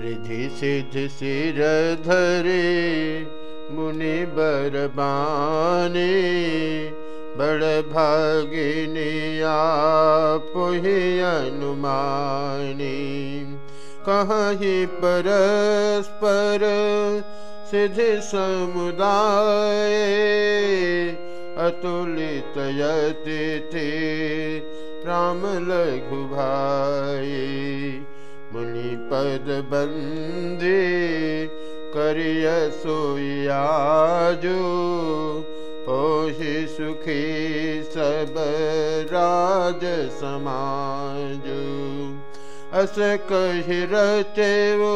रिधि सिद्ध सिर धरे मुनि बरबाने, बड़ भागिनी पुहि अनुमानी। कहीं परस्पर सिद्ध समुदाय अतुलित यति थे राम लघु भाई मुनि पद बंदे करिय सोयाजो ओहि सुखी सब राज समाज। अस कहि रचे वो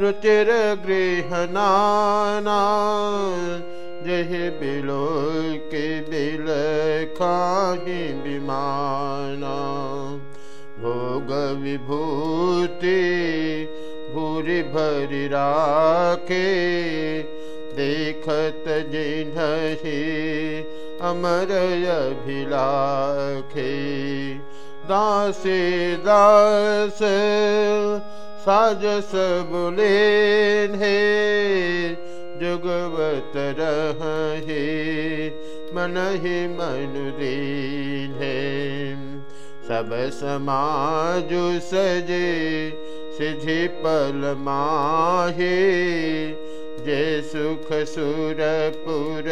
रुचिर गृह नाना जह बिलो के बिल खाही विमाना भोग विभूति भूरि भरि राखे, देखत जिन्हि अमर अभिलाखे। दासे दास साजस बुले हे जुगवत रहे मन ही मनुदीन है सब समाज सजे सिद्धि पल माहे। जे सुख सुरपुर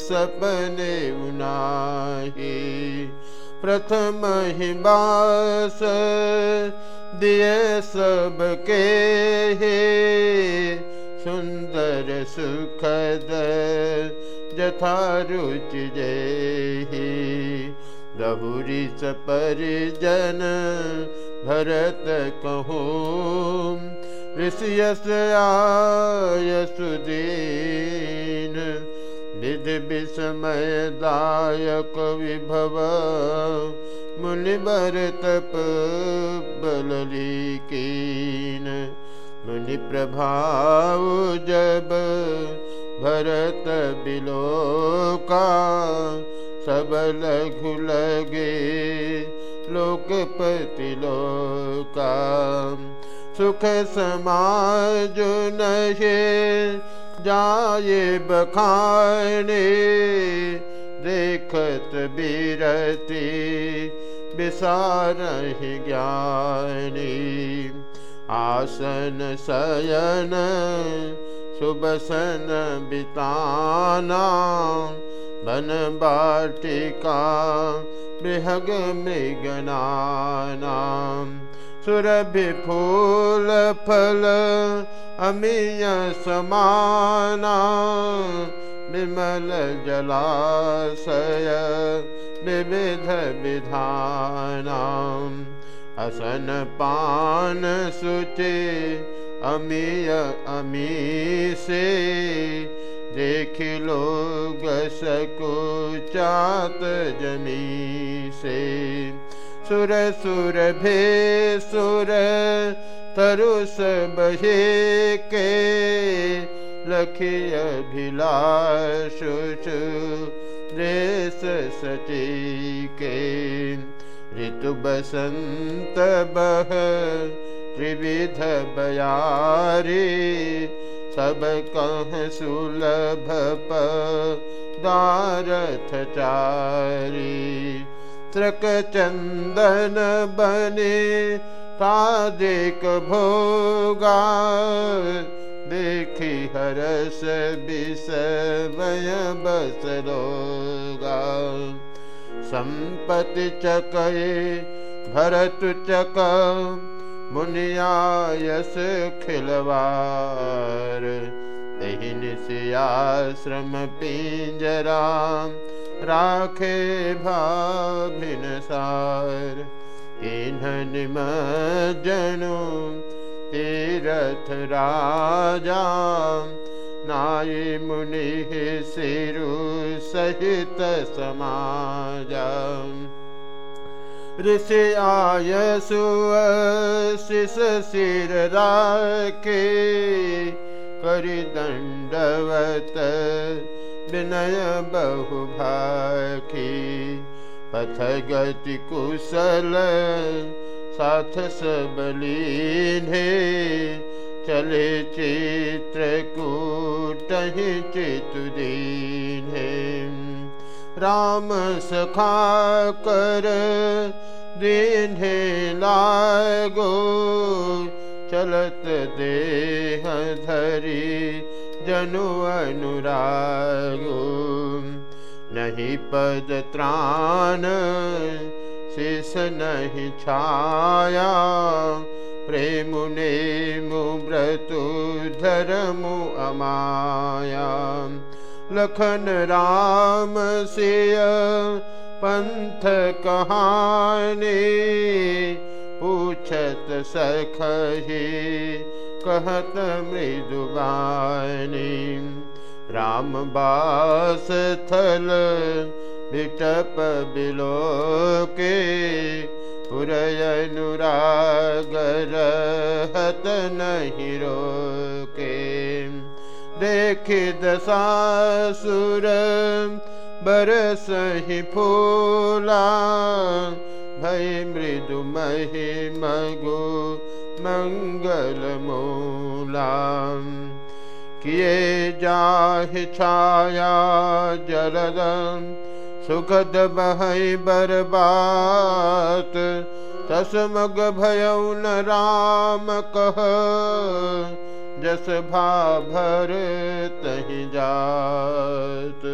सपने उनाहे। प्रथम ही बास दिए सबके हे। सुंदर सुखद जथा रुचि जय बहुरी परिजन भरत कहूँ ऋषियस आय सुदीन। विधि विस्मय दायक विभव मुनिबर तप बलली कीन मुनि प्रभाव जब, भरत बिलोका सब लघु लगे लोकपति लोका सुख समाज नहे जाए बखाने, देखत बिरती विसार ज्ञानी। आसन शयन, सुबसन बिताना वनवाटिका बृहग मृगना सुरभिफूलफल अमीय समाना। विमल जलय विविध विधनाम् असनपन् सुते अमीय अमीषे। देख लोग चात जमी से। सुर सुर भे सुर तरुस बहे के। लखिय भिलाशुष रेस सची के। ऋतु बसंत बह त्रिविध बयारी। सब कह सुलभ दारथ चारी। त्रक चंदन बने तादिक भोगा देखी हरस विषय बस लोगा संपत्ति चकये भरत चक मुनियायस खिलवार दहिन सियाश्रम पिंजरा राखे भाभिन सार। इन्हन जनु तीरथ राजा नाय मुनि सिरु सहित समाजा ऋषि आय दंडवत विनय बहु भाखी पथ गति कुशल साथ सबलीने चले चित्रकूट चितुदीन राम सखा कर दीन लागो चलत देह धरी जनु अनुरागो। नहीं पद त्राण शेष नहीं छाया प्रेम ने मुव्रतु धर्मु अमाया लखन राम सिय पंथ कहानी पूछत सखही कहत मृदुबानी राम बास थल विटप बिलो के पुरयनुरागर हत नहीं रोके देख दसासुर बरस ही फूला। भय मृदु मही मगो मंगल मूला। किए जाह छाया जलद, सुखद बहई बरबात। तसमग भयउन राम कह जस भा भर तही जात